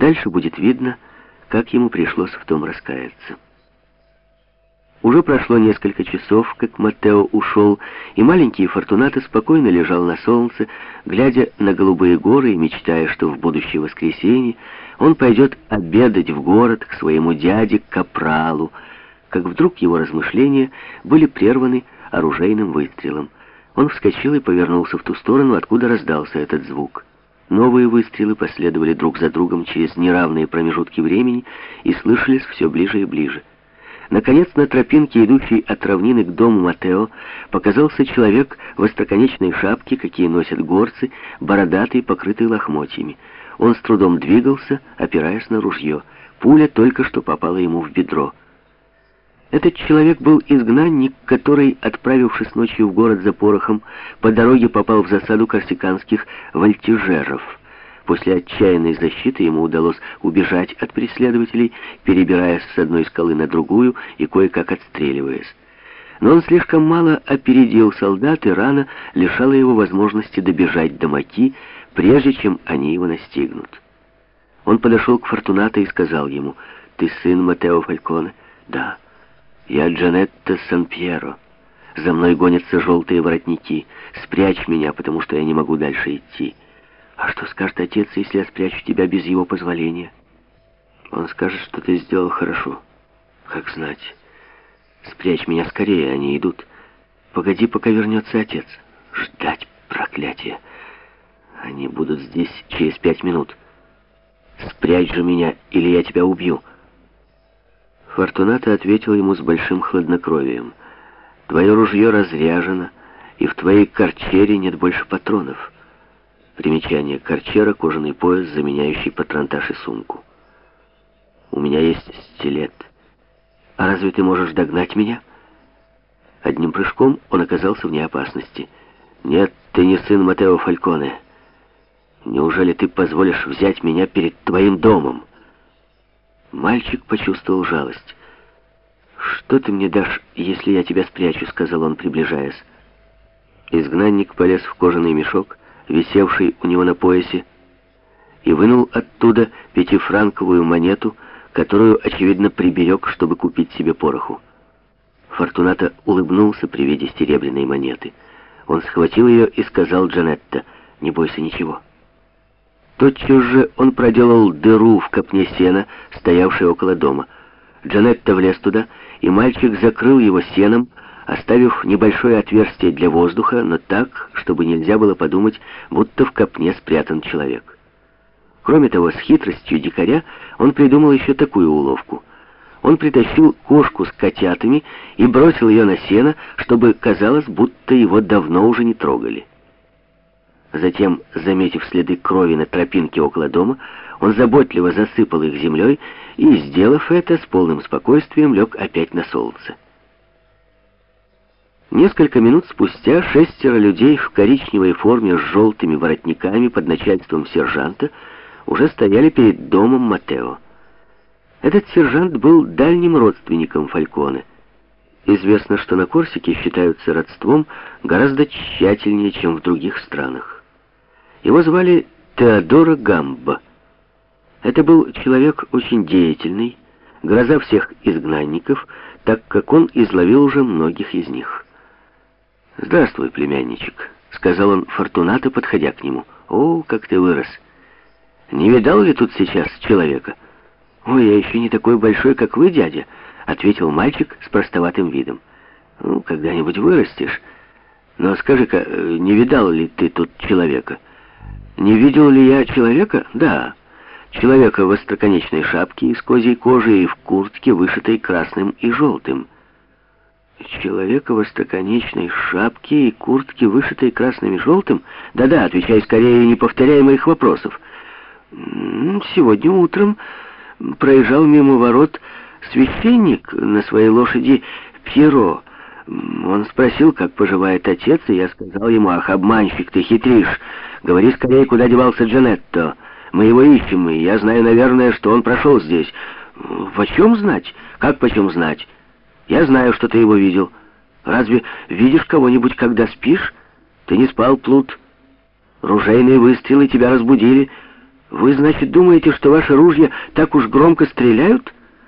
Дальше будет видно, как ему пришлось в том раскаяться. Уже прошло несколько часов, как Маттео ушел, и маленький Фортунато спокойно лежал на солнце, глядя на голубые горы и мечтая, что в будущее воскресенье он пойдет обедать в город к своему дяде Капралу, как вдруг его размышления были прерваны оружейным выстрелом. Он вскочил и повернулся в ту сторону, откуда раздался этот звук. Новые выстрелы последовали друг за другом через неравные промежутки времени и слышались все ближе и ближе. Наконец, на тропинке, идущей от равнины к дому Матео, показался человек в остроконечной шапке, какие носят горцы, бородатый, покрытый лохмотьями. Он с трудом двигался, опираясь на ружье. Пуля только что попала ему в бедро. Этот человек был изгнанник, который, отправившись ночью в город за порохом, по дороге попал в засаду корсиканских вольтежеров. После отчаянной защиты ему удалось убежать от преследователей, перебираясь с одной скалы на другую и кое-как отстреливаясь. Но он слишком мало опередил солдат, и рана лишала его возможности добежать до Маки, прежде чем они его настигнут. Он подошел к Фортунато и сказал ему, «Ты сын Матео Фальконе?» «Да». «Я Джанетта Сан-Пьеро. За мной гонятся желтые воротники. Спрячь меня, потому что я не могу дальше идти». «А что скажет отец, если я спрячу тебя без его позволения?» «Он скажет, что ты сделал хорошо. Как знать. Спрячь меня скорее, они идут. Погоди, пока вернется отец. Ждать, проклятие. Они будут здесь через пять минут. Спрячь же меня, или я тебя убью». Фортуната ответил ему с большим хладнокровием. «Твое ружье разряжено, и в твоей корчере нет больше патронов». Примечание. Корчера, кожаный пояс, заменяющий патронтаж и сумку. «У меня есть стилет. А разве ты можешь догнать меня?» Одним прыжком он оказался вне опасности. «Нет, ты не сын Матео Фальконе. Неужели ты позволишь взять меня перед твоим домом?» Мальчик почувствовал жалость. «Что ты мне дашь, если я тебя спрячу?» — сказал он, приближаясь. Изгнанник полез в кожаный мешок, висевший у него на поясе, и вынул оттуда пятифранковую монету, которую, очевидно, приберег, чтобы купить себе пороху. Фортуната улыбнулся при виде серебряной монеты. Он схватил ее и сказал Джанетта, «Не бойся ничего». Тотчас же он проделал дыру в копне сена, стоявшей около дома. Джанетта влез туда, и мальчик закрыл его сеном, оставив небольшое отверстие для воздуха, но так, чтобы нельзя было подумать, будто в копне спрятан человек. Кроме того, с хитростью дикаря он придумал еще такую уловку. Он притащил кошку с котятами и бросил ее на сено, чтобы казалось, будто его давно уже не трогали. Затем, заметив следы крови на тропинке около дома, он заботливо засыпал их землей и, сделав это, с полным спокойствием лег опять на солнце. Несколько минут спустя шестеро людей в коричневой форме с желтыми воротниками под начальством сержанта уже стояли перед домом Матео. Этот сержант был дальним родственником Фальконе. Известно, что на Корсике считаются родством гораздо тщательнее, чем в других странах. Его звали Теодоро Гамбо. Это был человек очень деятельный, гроза всех изгнанников, так как он изловил уже многих из них. «Здравствуй, племянничек», — сказал он Фортунато, подходя к нему. «О, как ты вырос! Не видал ли тут сейчас человека?» «Ой, я еще не такой большой, как вы, дядя», — ответил мальчик с простоватым видом. «Ну, когда-нибудь вырастешь. Но скажи-ка, не видал ли ты тут человека?» Не видел ли я человека? Да. Человека в остроконечной шапке из козьей кожи и в куртке, вышитой красным и желтым. Человека в остроконечной шапке и куртке, вышитой красным и желтым? Да-да, отвечай скорее, не повторяй моих вопросов. Сегодня утром проезжал мимо ворот священник на своей лошади Пьеро. Он спросил, как поживает отец, и я сказал ему, «Ах, обманщик, ты хитришь! Говори скорее, куда девался Джанетто. Мы его ищем, и я знаю, наверное, что он прошел здесь. В чем знать? Как почем знать? Я знаю, что ты его видел. Разве видишь кого-нибудь, когда спишь? Ты не спал, Плут. Ружейные выстрелы тебя разбудили. Вы, значит, думаете, что ваши ружья так уж громко стреляют?»